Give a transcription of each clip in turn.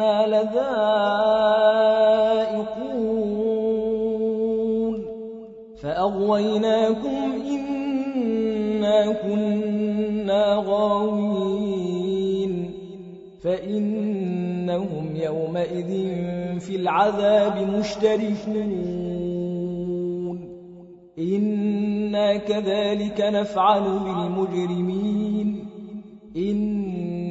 إنا لذائقون فأغويناكم إنا كنا غاوين فإنهم يومئذ في العذاب مشتركون إنا كذلك نفعل بالمجرمين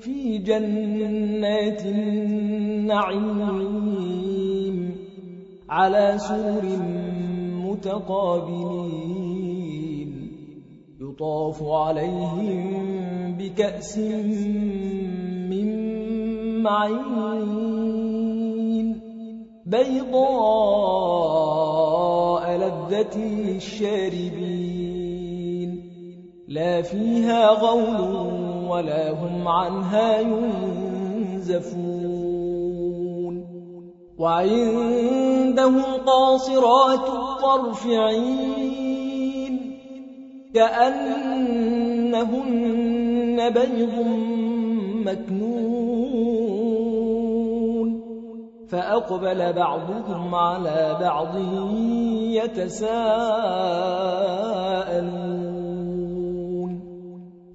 في جنات النعيم على سور متقابلين. يطاف عليهم بكأس من معين. بيضاء لذة للشاربين. لا فيها غول ولا هم عنها ينزفون. وعنده قاصرات الطرف عين كأنهن بيض مكنون. فأقبل بعضهم على بعض يتساءلون.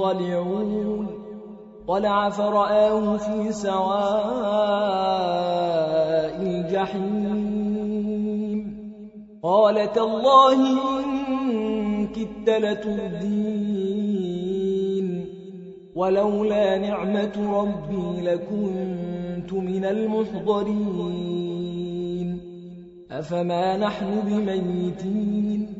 مطلعون طلع فرآه في سواء الجحيم. قال تالله إن كدت لتردين. ولولا نعمة ربي لكنت من المحضرين. أفما نحن بميتين؟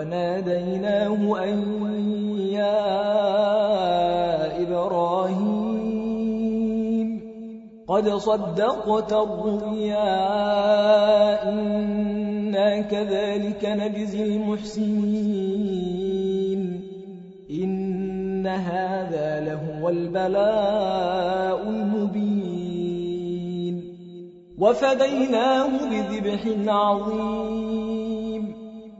وناديناه أن يا إبراهيم قد صدقت الرؤيا إنا كذلك نجزي المحسنين. إن هذا لهو البلاء المبين. وفديناه بذبح عظيم.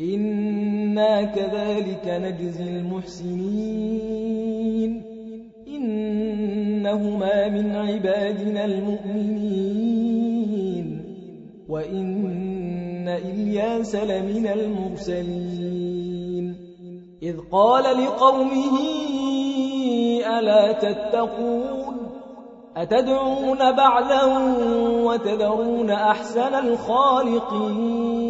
إنا كذلك نجزي المحسنين إنهما من عبادنا المؤمنين وإن إلياس لمن المرسلين إذ قال لقومه ألا تتقون أتدعون بعلا وتذرون أحسن الخالقين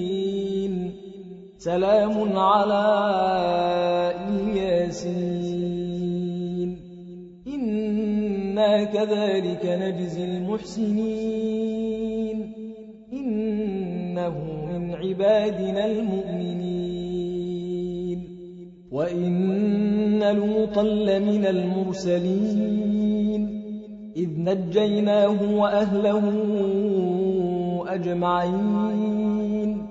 سلام على إياسين إنا كذلك نجزي المحسنين. إنه من عبادنا المؤمنين. وإن لوطا لمن المرسلين. إذ نجيناه وأهله أجمعين.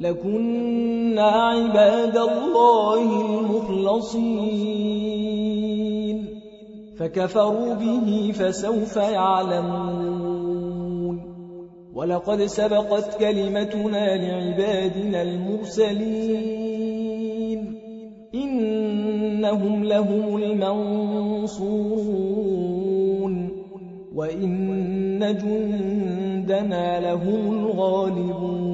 لكنا عباد الله المخلصين. فكفروا به فسوف يعلمون. ولقد سبقت كلمتنا لعبادنا المرسلين. إنهم لهم المنصورون. وإن جندنا لهم الغالبون.